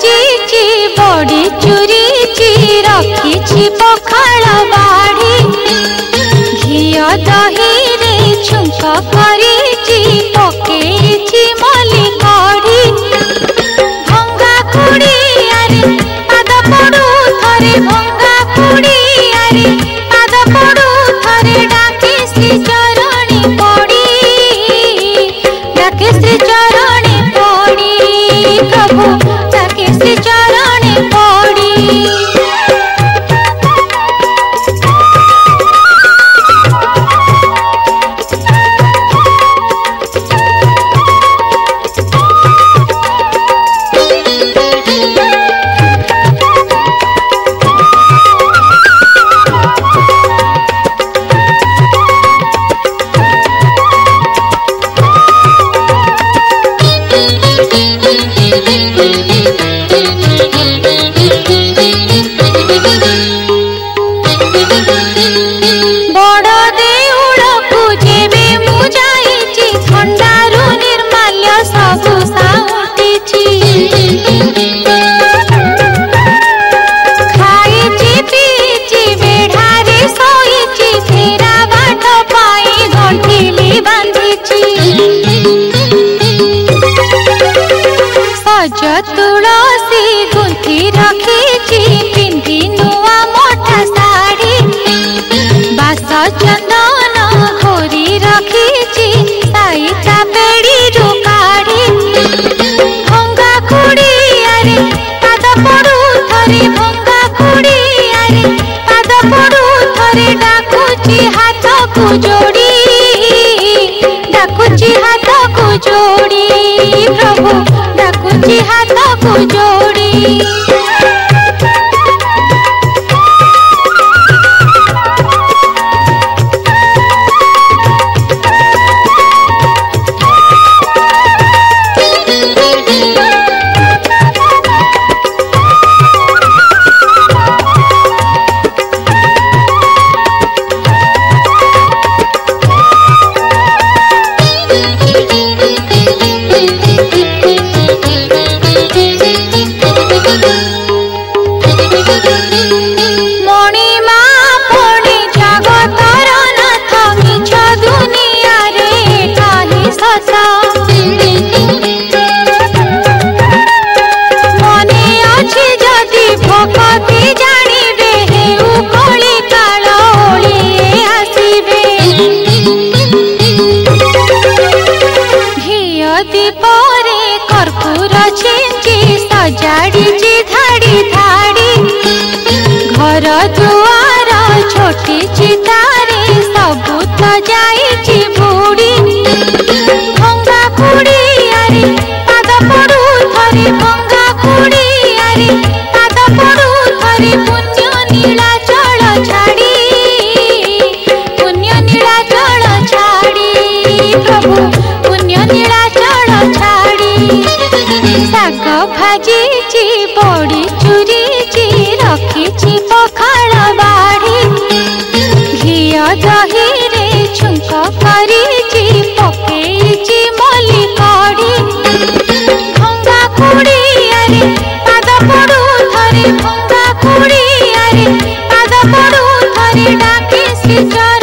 সাজিছি বড়ি চুরিছি রাখিছি পখাল বাড়ি ঘিও দহিরে ছুঙ্ক করিছি পকেই ચતુરાસી ગુંથી રાખી છી પિંધી નુઆ મોટા સાડી બાસ ચંદન ખોરી રાખી ହାତକୁ ଯୋଡ଼ି সাজিছি বড়ি চুরিছি ରଖିଛି ପଖାଳ ବାଢ଼ି ଘିଅ ଦହିରେ ଛୁଙ୍କ କରିଛି ପକେଇଛି ମଲି କଢ଼ି ଭଙ୍ଗା କୁଡ଼ିଆରେ ପାଦ ପଡ଼ୁ ଥରେ ଭଙ୍ଗା କୁଡ଼ିଆରେ ପାଦ ପଡ଼ୁ ଥରେ ଡାକେ ଶ୍ରୀ